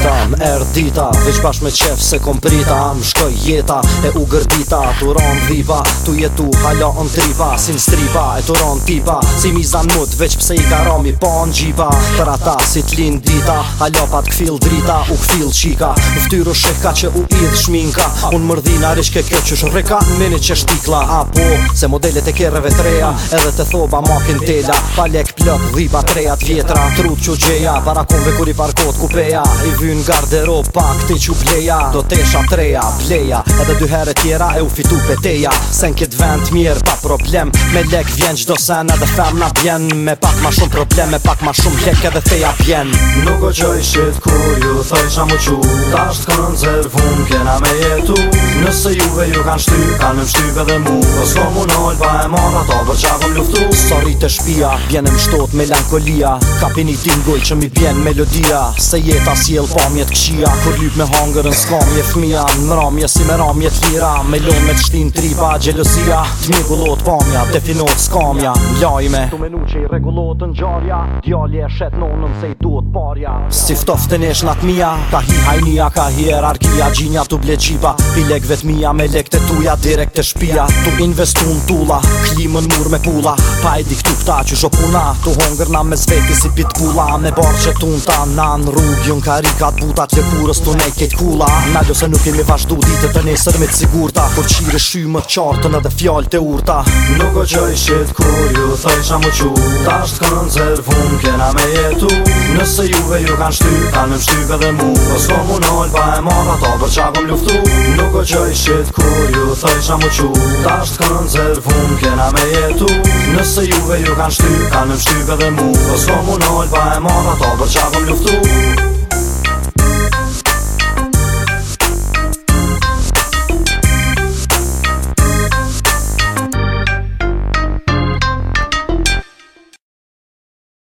dita Më erë dita Veç bashk me qef se kom prita Më shkoj jeta e u gërdita Tu ron viva Tu jetu hala on triva Sin striva e tu ron tipa Si mi zan mut Veç pse i karom i pon po gjiva si t'lin dita Hala pat kfil drita U kfil qika Më ftyru shekka që u idh shminka Unë mërdhina rish ke kjo që shreka Në meni që shtikla A po se modelet e kereve treja Edhe të thoba makin tela Palek plët dhiba trejat vjetra Trut që gjeja Para kumve kur i parkot kupeja I vy në garderob pa këti që bleja Do tesha treja, bleja Edhe dy herë tjera e u fitu peteja Se në këtë vend mirë pa problem Me lek vjen qdo sen edhe fem na bjen Me pak ma shumë problem, me pak ma shumë lek edhe teja bjen Nuk o qoj shqit kur ju thoj qa mu qu Ta është konzervun kena me jetu Nëse juve ju kan shty, kan në shty edhe mu Po s'ko mu nol pa e mor ato për po qa kom luftu Sori të shpia, bjen e mshtot melankolia i tingoj që mi bjen melodia Se jeta si famjet këqia Kur lyp me hangër në skamje fmija Në ramje si me ramje t'lira Me lon me t'shtin tripa gjelosia T'mi gullot famja, definot skamja Lajme Tu menu që i regullot në gjarja Djalje shet nonën se i duot parja Si ftof të nesh nat mija Ta hi hajnia ka hierarkia Gjinja t'u ble gjipa Pi lek vet mija me lek të tuja Direkt të shpia Tu investu në tula Klimën mur me pula Pa e diktu këta që shopuna Tu hongër na me zveti si pitbulla Me barë tunta nan rrug karika buta që furës të nej kula Nalo se nuk jemi vazhdu ditë të nesër me të sigurta Por qire shymë më qartën edhe fjallë të urta Nuk o që i shqit kur ju thëj qa më qu Ta është konzervun kena me jetu Nëse juve ju kanë shty, kanë më shtype dhe mu Po s'ko mu nol, pa e mora, ta për qa kom luftu Nuk o që i shqit kur ju thëj qa më qu Ta është konzervun kena me jetu Nëse juve ju kanë shty, kanë më shtype dhe mu Po s'ko mu nol, pa e mora, to për qa kom luftu